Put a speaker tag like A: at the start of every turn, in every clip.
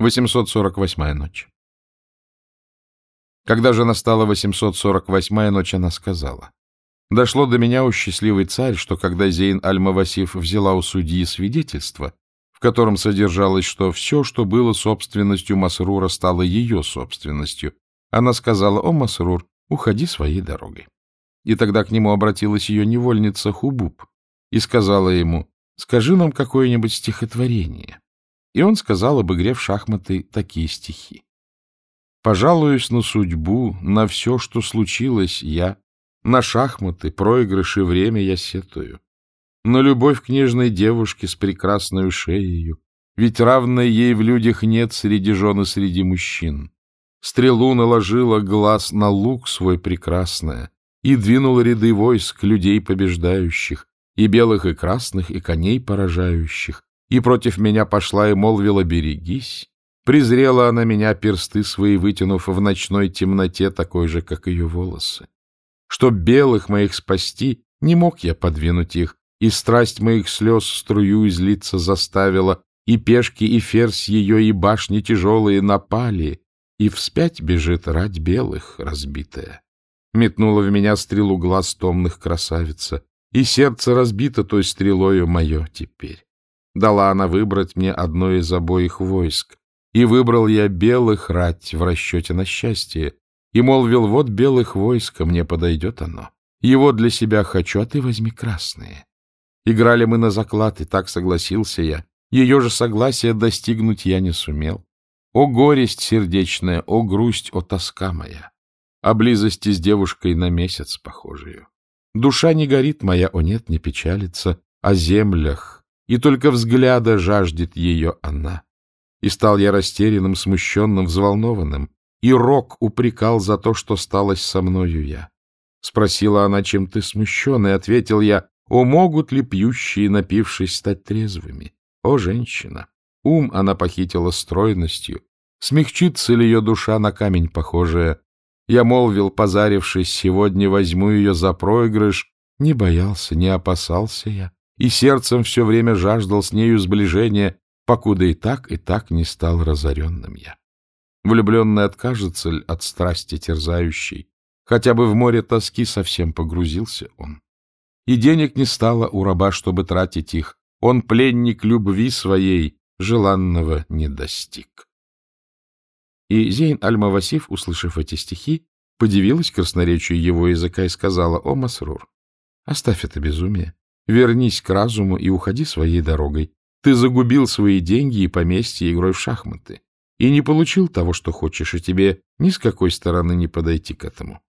A: 848-я ночь. Когда же настала 848-я ночь, она сказала, «Дошло до меня, у счастливый царь, что когда Зейн Аль-Мавасиф взяла у судьи свидетельство, в котором содержалось, что все, что было собственностью Масрура, стало ее собственностью, она сказала, «О, Масрур, уходи своей дорогой». И тогда к нему обратилась ее невольница Хубуб и сказала ему, «Скажи нам какое-нибудь стихотворение». И он сказал об игре в шахматы такие стихи. «Пожалуюсь на судьбу, на все, что случилось, я, на шахматы, проигрыши время я сетую, на любовь к нежной девушке с прекрасной шеей, ведь равной ей в людях нет среди жен и среди мужчин. Стрелу наложила глаз на лук свой прекрасное и двинула ряды войск людей побеждающих, и белых, и красных, и коней поражающих, и против меня пошла и молвила «берегись». Презрела она меня, персты свои вытянув в ночной темноте, такой же, как ее волосы. Чтоб белых моих спасти, не мог я подвинуть их, и страсть моих слез струю излиться заставила, и пешки, и ферзь ее, и башни тяжелые напали, и вспять бежит рать белых разбитая. Метнула в меня стрелу глаз томных красавица, и сердце разбито той стрелою мое теперь. Дала она выбрать мне одно из обоих войск. И выбрал я белых рать в расчете на счастье. И молвил, вот белых войска, мне подойдет оно. Его для себя хочу, а ты возьми красные. Играли мы на заклад, и так согласился я. Ее же согласия достигнуть я не сумел. О горесть сердечная, о грусть, о тоска моя! О близости с девушкой на месяц похожую. Душа не горит моя, о нет, не печалится, о землях, и только взгляда жаждет ее она. И стал я растерянным, смущенным, взволнованным, и рок упрекал за то, что сталось со мною я. Спросила она, чем ты смущен, и ответил я, о, могут ли пьющие, напившись, стать трезвыми? О, женщина! Ум она похитила стройностью, смягчится ли ее душа на камень похожая? Я молвил, позарившись, сегодня возьму ее за проигрыш, не боялся, не опасался я и сердцем все время жаждал с нею сближения, покуда и так, и так не стал разоренным я. Влюбленный откажется ли от страсти терзающей, хотя бы в море тоски совсем погрузился он. И денег не стало у раба, чтобы тратить их, он пленник любви своей, желанного не достиг. И Зейн Аль-Мавасиф, услышав эти стихи, подивилась красноречию его языка и сказала, «О, Масрур, оставь это безумие. Вернись к разуму и уходи своей дорогой. Ты загубил свои деньги и поместье игрой в шахматы и не получил того, что хочешь, и тебе ни с какой стороны не подойти к этому.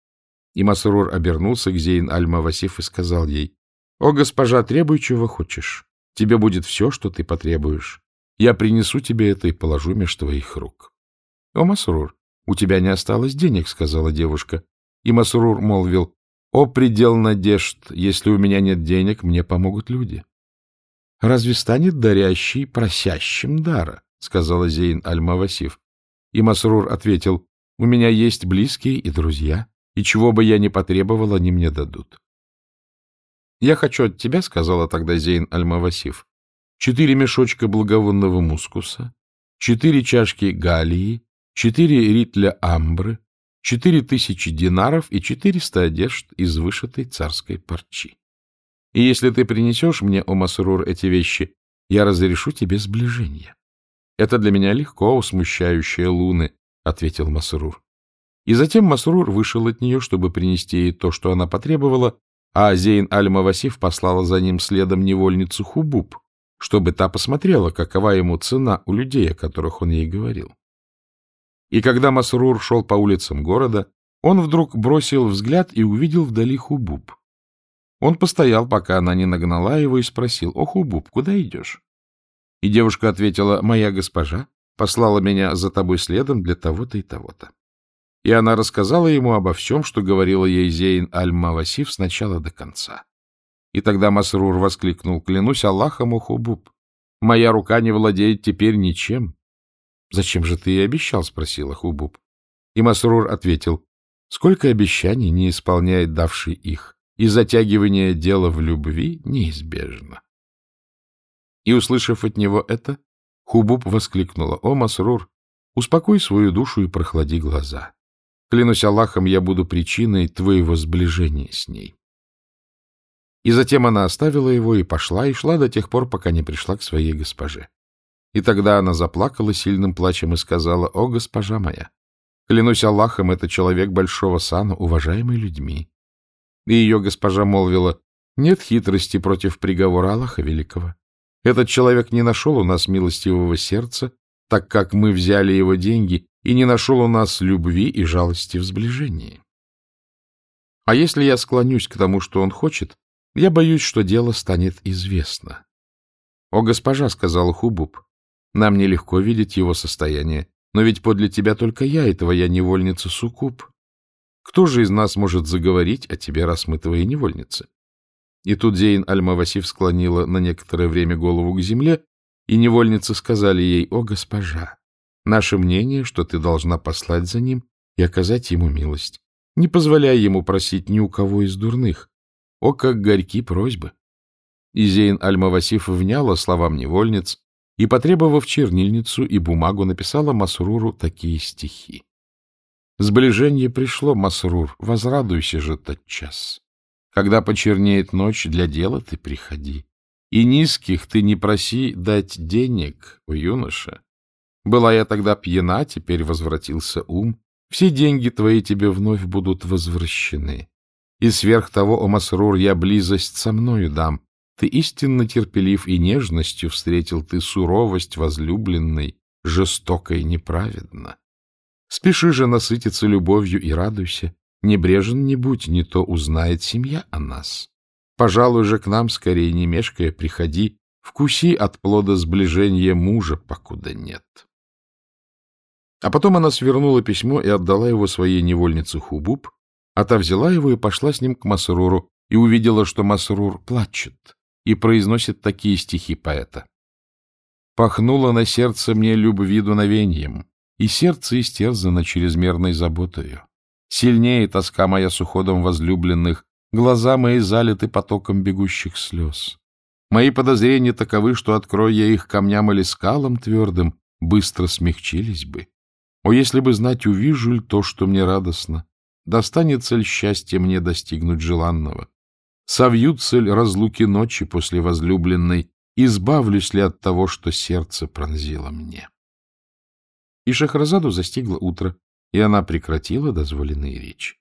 A: И Масрур обернулся к Зейн Аль-Мавасиф и сказал ей, — О, госпожа, требуй, чего хочешь. Тебе будет все, что ты потребуешь. Я принесу тебе это и положу меж твоих рук. — О, Масрур, у тебя не осталось денег, — сказала девушка. И Масрур молвил, о, предел надежд! Если у меня нет денег, мне помогут люди. — Разве станет дарящий просящим дара? — сказала Зейн Аль-Мавасиф. И Масрур ответил, — У меня есть близкие и друзья, и чего бы я ни потребовал, они мне дадут. — Я хочу от тебя, — сказала тогда Зейн Аль-Мавасиф, — четыре мешочка благовонного мускуса, четыре чашки галии, четыре ритля амбры, четыре тысячи динаров и четыреста одежд из вышитой царской парчи. И если ты принесешь мне, о Масрур, эти вещи, я разрешу тебе сближение. — Это для меня легко, усмущающее луны, — ответил Масрур. И затем Масрур вышел от нее, чтобы принести ей то, что она потребовала, а Зейн Аль-Мавасиф послала за ним следом невольницу Хубуб, чтобы та посмотрела, какова ему цена у людей, о которых он ей говорил. И когда Масрур шел по улицам города, он вдруг бросил взгляд и увидел вдали Хубуб. Он постоял, пока она не нагнала его, и спросил, «О, Хубуб, куда идешь?» И девушка ответила, «Моя госпожа послала меня за тобой следом для того-то и того-то». И она рассказала ему обо всем, что говорила ей Зейн Аль-Мавасиф с начала до конца. И тогда Масрур воскликнул, «Клянусь Аллахом, о Хубуб, моя рука не владеет теперь ничем, — Зачем же ты и обещал? — спросила Хубуб. И Масрур ответил, — Сколько обещаний не исполняет давший их, и затягивание дела в любви неизбежно. И, услышав от него это, Хубуб воскликнула, — О, Масрур, Успокой свою душу и прохлади глаза. Клянусь Аллахом, я буду причиной твоего сближения с ней. И затем она оставила его и пошла, и шла до тех пор, пока не пришла к своей госпоже. И тогда она заплакала сильным плачем и сказала, «О, госпожа моя, клянусь Аллахом, это человек большого сана, уважаемый людьми». И ее госпожа молвила, «Нет хитрости против приговора Аллаха Великого. Этот человек не нашел у нас милостивого сердца, так как мы взяли его деньги и не нашел у нас любви и жалости в сближении. А если я склонюсь к тому, что он хочет, я боюсь, что дело станет известно. — О, госпожа, — сказал Хубуб, — нам нелегко видеть его состояние, но ведь подле тебя только я и твоя невольница Сукуб. Кто же из нас может заговорить о тебе, раз мы твои невольницы? И тут Зейн Аль-Мавасиф склонила на некоторое время голову к земле, и невольницы сказали ей, «О, госпожа, Наше мнение, что ты должна послать за ним и оказать ему милость. Не позволяй ему просить ни у кого из дурных. О, как горьки просьбы! И Зейн Аль-Мавасиф вняла словам невольниц и, потребовав чернильницу и бумагу, написала Масруру такие стихи. Сближение пришло, Масрур, возрадуйся же тотчас. Когда почернеет ночь, для дела ты приходи. И низких ты не проси дать денег, у юноша. Была я тогда пьяна, теперь возвратился ум. Все деньги твои тебе вновь будут возвращены. И сверх того, о Масрур, я близость со мною дам. Ты истинно терпелив и нежностью встретил ты суровость возлюбленной, жестокой неправедно. Спеши же насытиться любовью и радуйся. Небрежен не будь, не то узнает семья о нас. Пожалуй же к нам, скорее не мешкая, приходи, вкуси от плода сближения мужа, покуда нет. А потом она свернула письмо и отдала его своей невольнице Хубуб, а та взяла его и пошла с ним к Масруру, и увидела, что Масрур плачет и произносит такие стихи поэта. «Пахнуло на сердце мне любви дуновением, и сердце истерзано чрезмерной заботою. Сильнее тоска моя с уходом возлюбленных, глаза мои залиты потоком бегущих слез. Мои подозрения таковы, что, открой я их камням или скалам твердым, быстро смягчились бы. О, если бы знать, увижу ли то, что мне радостно, достанется ли счастье мне достигнуть желанного, совьются ли разлуки ночи после возлюбленной, избавлюсь ли от того, что сердце пронзило мне. И Шахразаду застигло утро, и она прекратила дозволенные речи.